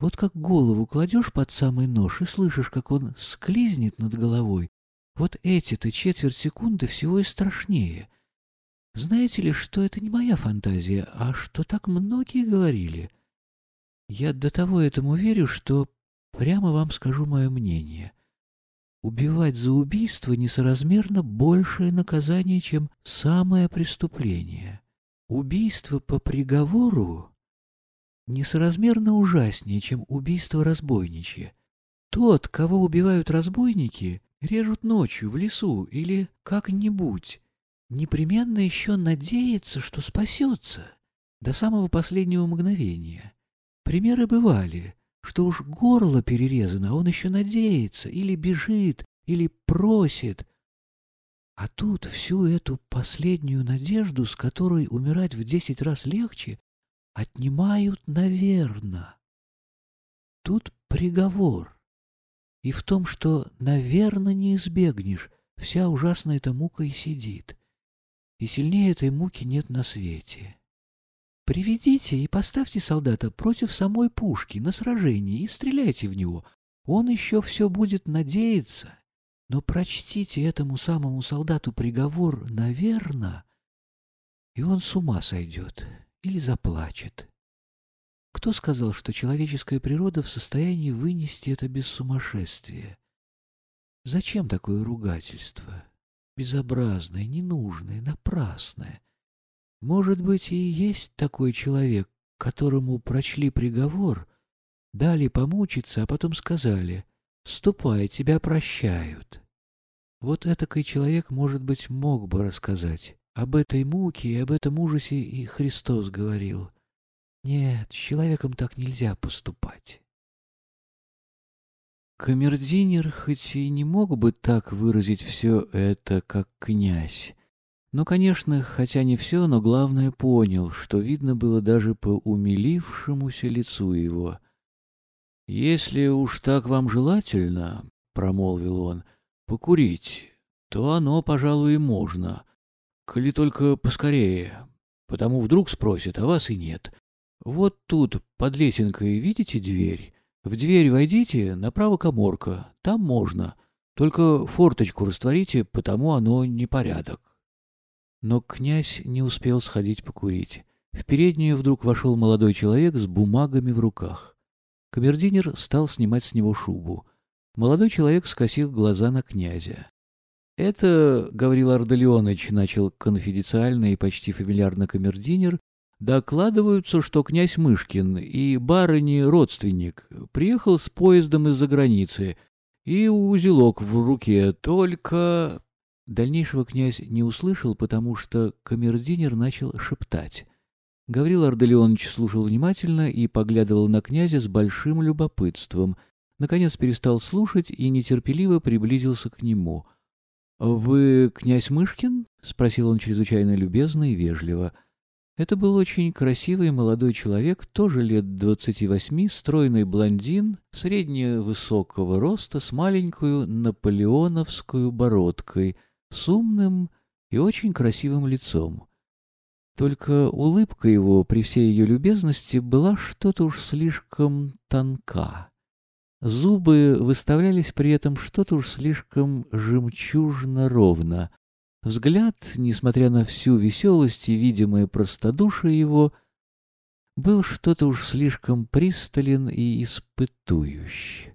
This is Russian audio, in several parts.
Вот как голову кладешь под самый нож и слышишь, как он склизнет над головой. Вот эти-то четверть секунды всего и страшнее. Знаете ли, что это не моя фантазия, а что так многие говорили? Я до того этому верю, что прямо вам скажу мое мнение. Убивать за убийство несоразмерно большее наказание, чем самое преступление. Убийство по приговору несоразмерно ужаснее, чем убийство разбойничье. Тот, кого убивают разбойники, режут ночью в лесу или как-нибудь, непременно еще надеется, что спасется до самого последнего мгновения. Примеры бывали, что уж горло перерезано, а он еще надеется, или бежит, или просит. А тут всю эту последнюю надежду, с которой умирать в десять раз легче, отнимают наверно. Тут приговор. И в том, что наверно не избегнешь, вся ужасная эта мука и сидит. И сильнее этой муки нет на свете. Приведите и поставьте солдата против самой пушки на сражении и стреляйте в него. Он еще все будет надеяться. Но прочтите этому самому солдату приговор «наверно», и он с ума сойдет или заплачет. Кто сказал, что человеческая природа в состоянии вынести это без сумасшествия? Зачем такое ругательство? Безобразное, ненужное, напрасное. Может быть, и есть такой человек, которому прочли приговор, дали помучиться, а потом сказали «Ступай, тебя прощают». Вот этакой человек, может быть, мог бы рассказать. Об этой муке и об этом ужасе и Христос говорил. Нет, с человеком так нельзя поступать. Камердинер хоть и не мог бы так выразить все это, как князь, но, конечно, хотя не все, но главное понял, что видно было даже по умилившемуся лицу его. «Если уж так вам желательно, — промолвил он, — покурить, то оно, пожалуй, и можно, коли только поскорее, потому вдруг спросят, а вас и нет. Вот тут, под лесенкой, видите дверь? В дверь войдите, направо коморка, там можно. Только форточку растворите, потому оно непорядок. Но князь не успел сходить покурить. В переднюю вдруг вошел молодой человек с бумагами в руках. Камердинер стал снимать с него шубу. Молодой человек скосил глаза на князя. «Это, — говорил Ардалионыч, — начал конфиденциально и почти фамильярно камердинер, — докладываются, что князь Мышкин и барыни родственник приехал с поездом из-за границы и узелок в руке, только...» Дальнейшего князь не услышал, потому что камердинер начал шептать. Гаврил Ардалионович слушал внимательно и поглядывал на князя с большим любопытством. Наконец перестал слушать и нетерпеливо приблизился к нему — «Вы князь Мышкин?» — спросил он чрезвычайно любезно и вежливо. Это был очень красивый молодой человек, тоже лет двадцати восьми, стройный блондин, средневысокого роста, с маленькую наполеоновскую бородкой, с умным и очень красивым лицом. Только улыбка его при всей ее любезности была что-то уж слишком тонка. Зубы выставлялись при этом что-то уж слишком жемчужно ровно. Взгляд, несмотря на всю веселость и видимое простодушие его, был что-то уж слишком пристален и испытующий.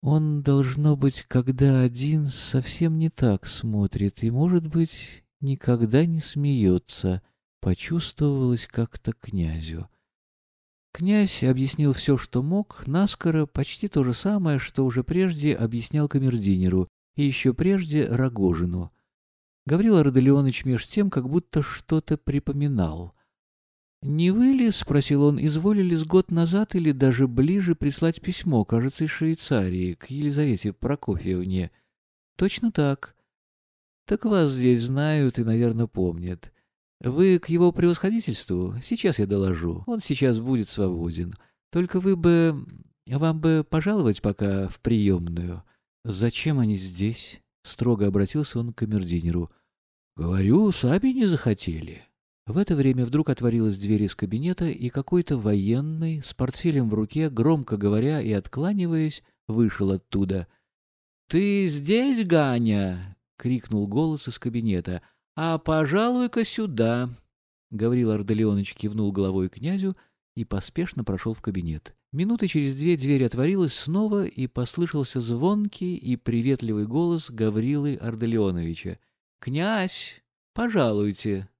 Он, должно быть, когда один совсем не так смотрит и, может быть, никогда не смеется, почувствовалось как-то князю. Князь объяснил все, что мог, наскоро, почти то же самое, что уже прежде объяснял камердинеру и еще прежде Рогожину. Гаврил Родолеоныч меж тем как будто что-то припоминал. «Не вы ли, — спросил он, — изволили с год назад или даже ближе прислать письмо, кажется, из Швейцарии, к Елизавете Прокофьевне?» «Точно так. Так вас здесь знают и, наверное, помнят. Вы к его превосходительству? Сейчас я доложу. Он сейчас будет свободен. Только вы бы... Вам бы пожаловать пока в приемную. Зачем они здесь? Строго обратился он к камердинеру. Говорю, сами не захотели. В это время вдруг отворилась дверь из кабинета, и какой-то военный с портфелем в руке, громко говоря и откланиваясь, вышел оттуда. «Ты здесь, Ганя?» — крикнул голос из кабинета. «А пожалуй-ка сюда!» Гаврил Арделеоныч кивнул головой князю и поспешно прошел в кабинет. Минуты через две дверь отворилась снова, и послышался звонкий и приветливый голос Гаврилы Арделеоновича. «Князь, пожалуйте!»